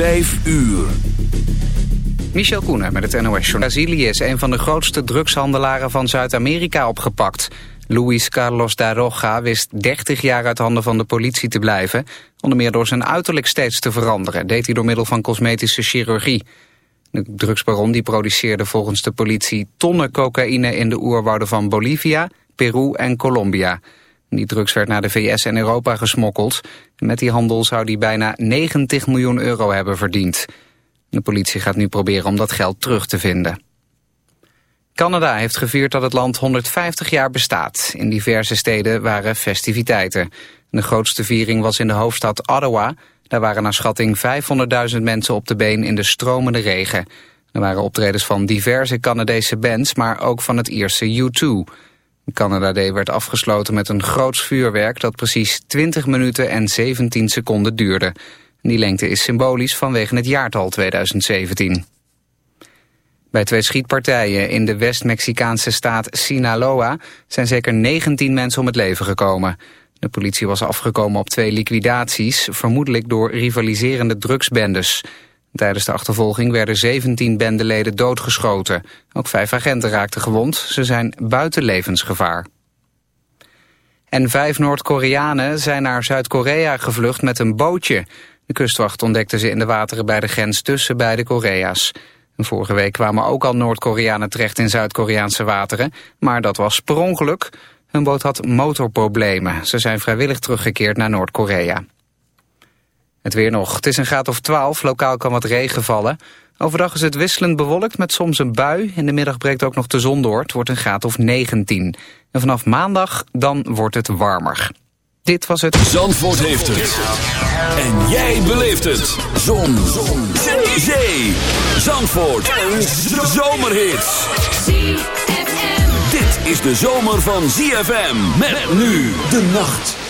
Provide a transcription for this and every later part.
Vijf uur. Michel Koenen met het NOS. Brazilië is een van de grootste drugshandelaren van Zuid-Amerika opgepakt. Luis Carlos da Roja wist 30 jaar uit handen van de politie te blijven. Onder meer door zijn uiterlijk steeds te veranderen. Deed hij door middel van cosmetische chirurgie. De drugsbaron die produceerde volgens de politie tonnen cocaïne in de oerwouden van Bolivia, Peru en Colombia. Die drugs werd naar de VS en Europa gesmokkeld. Met die handel zou hij bijna 90 miljoen euro hebben verdiend. De politie gaat nu proberen om dat geld terug te vinden. Canada heeft gevierd dat het land 150 jaar bestaat. In diverse steden waren festiviteiten. De grootste viering was in de hoofdstad Ottawa. Daar waren naar schatting 500.000 mensen op de been in de stromende regen. Er waren optredens van diverse Canadese bands, maar ook van het Ierse U2. Canada Day werd afgesloten met een groots vuurwerk dat precies 20 minuten en 17 seconden duurde. Die lengte is symbolisch vanwege het jaartal 2017. Bij twee schietpartijen in de West-Mexicaanse staat Sinaloa zijn zeker 19 mensen om het leven gekomen. De politie was afgekomen op twee liquidaties, vermoedelijk door rivaliserende drugsbendes. Tijdens de achtervolging werden 17 bendeleden doodgeschoten. Ook vijf agenten raakten gewond. Ze zijn buiten levensgevaar. En vijf Noord-Koreanen zijn naar Zuid-Korea gevlucht met een bootje. De kustwacht ontdekte ze in de wateren bij de grens tussen beide Korea's. Vorige week kwamen ook al Noord-Koreanen terecht in Zuid-Koreaanse wateren. Maar dat was per ongeluk. Hun boot had motorproblemen. Ze zijn vrijwillig teruggekeerd naar Noord-Korea. Het weer nog. Het is een graad of 12. Lokaal kan wat regen vallen. Overdag is het wisselend bewolkt met soms een bui. In de middag breekt ook nog de zon door. Het wordt een graad of 19. En vanaf maandag dan wordt het warmer. Dit was het... Zandvoort heeft het. En jij beleeft het. Zon. zon. Zee. Zandvoort. Een zomerhit. Dit is de zomer van ZFM. Met nu de nacht.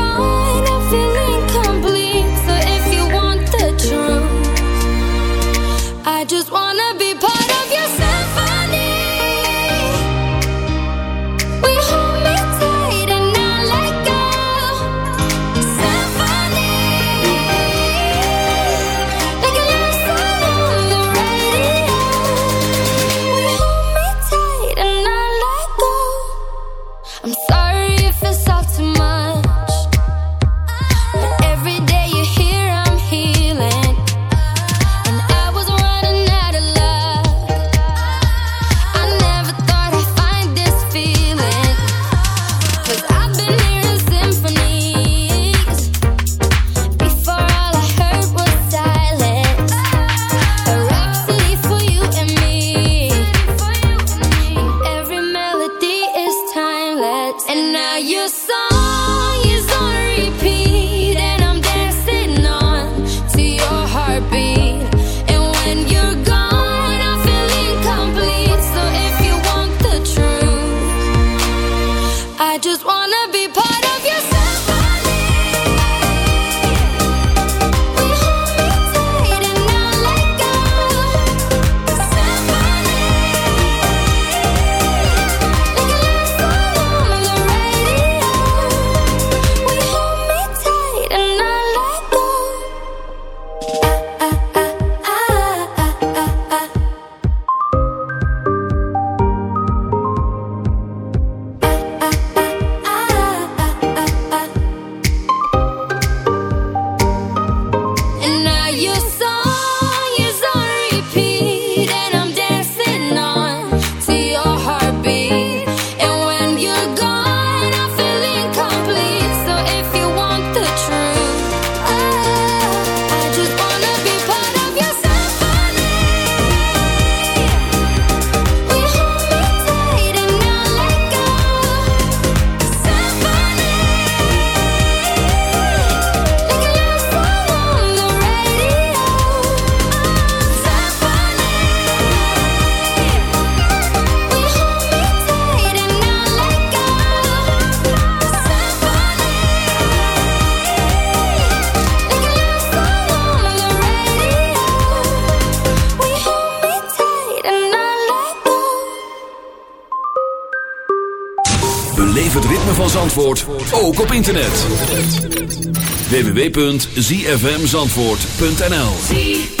www.zfmzandvoort.nl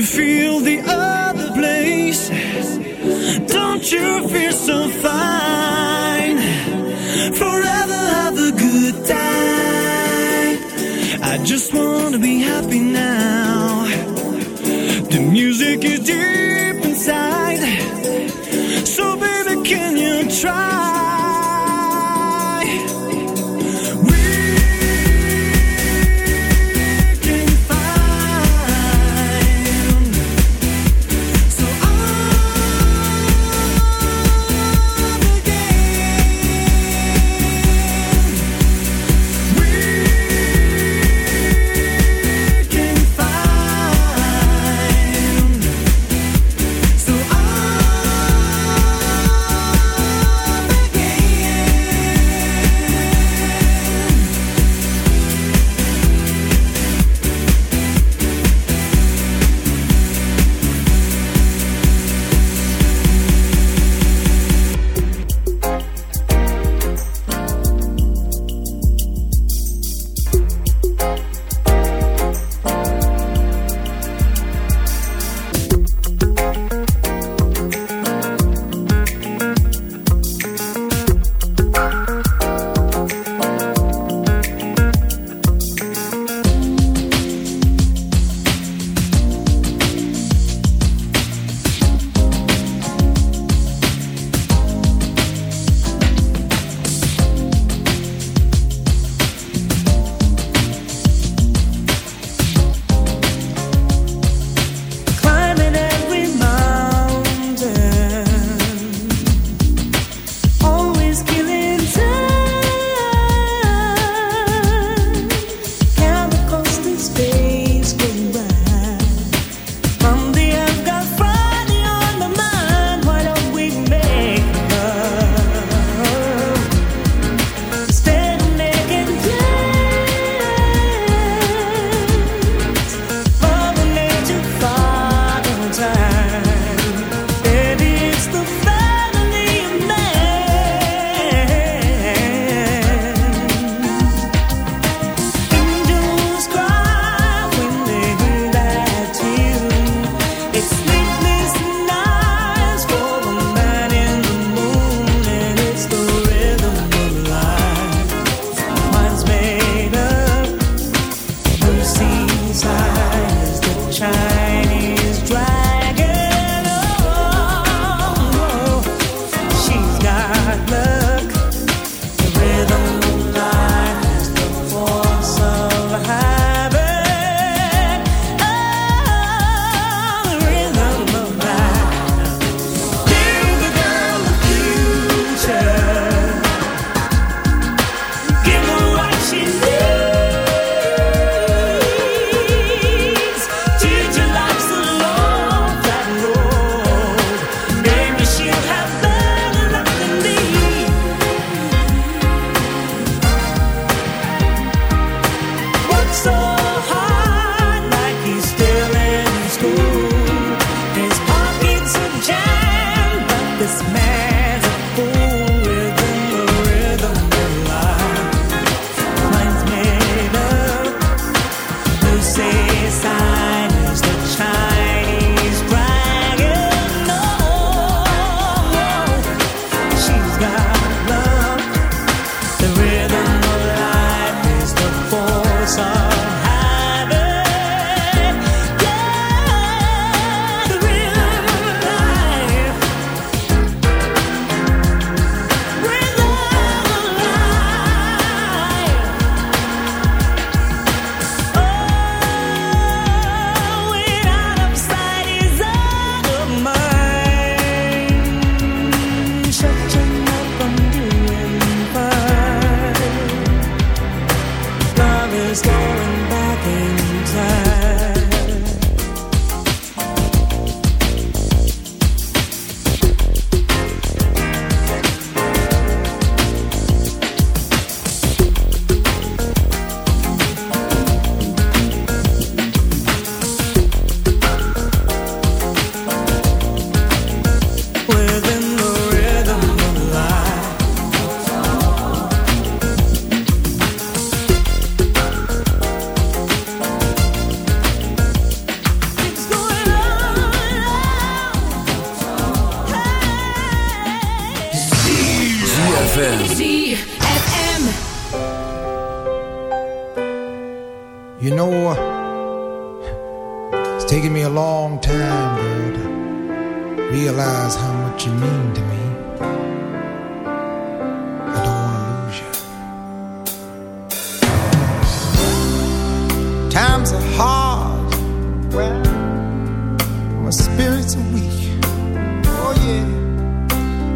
you feel the other places? Don't you feel so fine? Forever have a good time. I just wanna be happy now. The music is deep inside. So baby, can you try?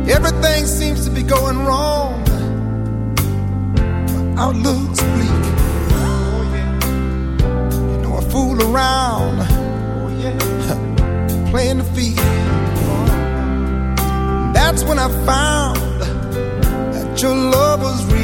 Everything seems to be going wrong. My outlook's bleak. Oh, yeah. You know I fool around. Oh, yeah. Playing the field. Oh. That's when I found that your love was real.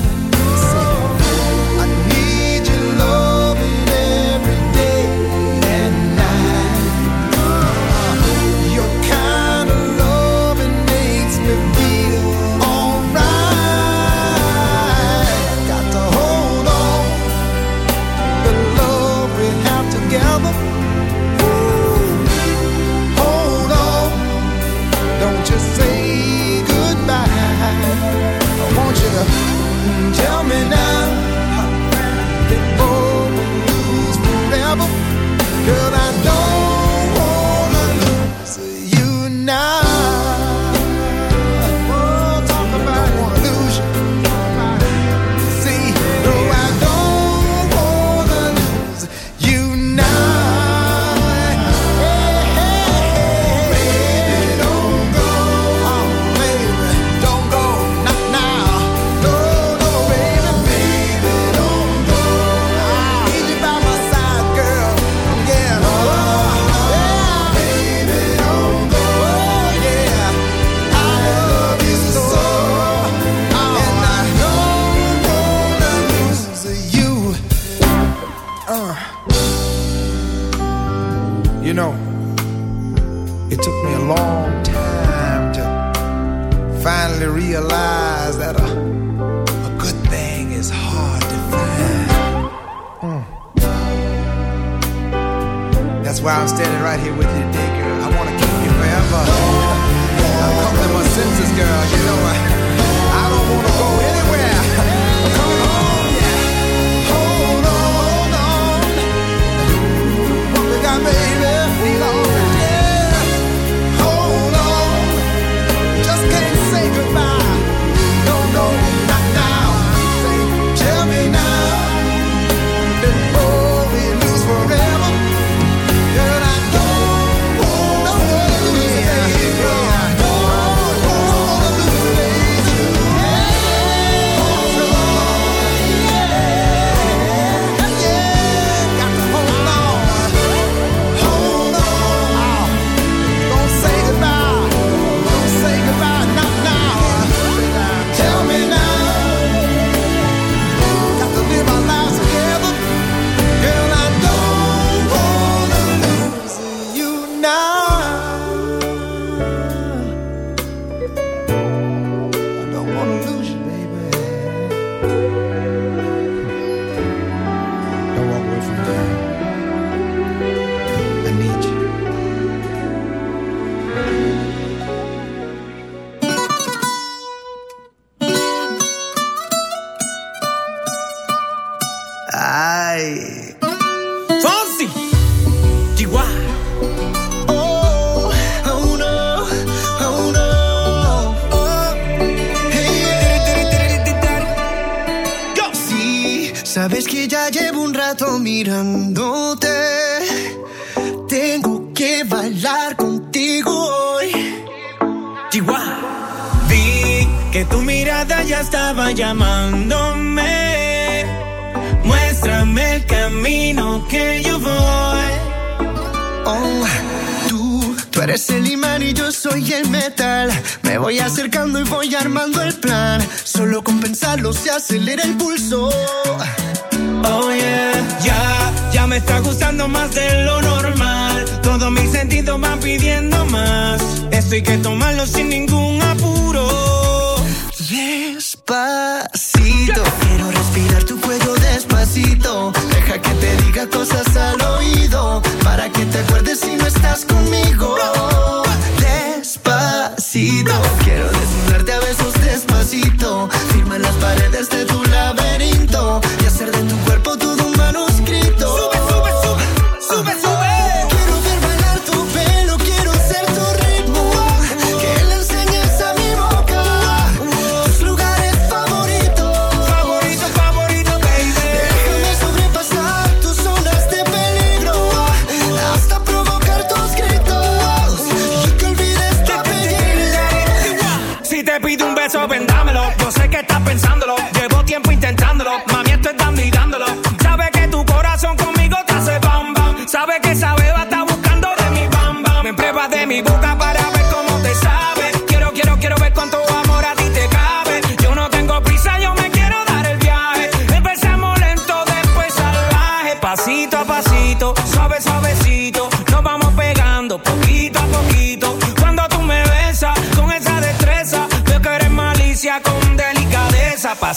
Quiero desnudarte a besos despacito. Firma las paredes de tu laberinto.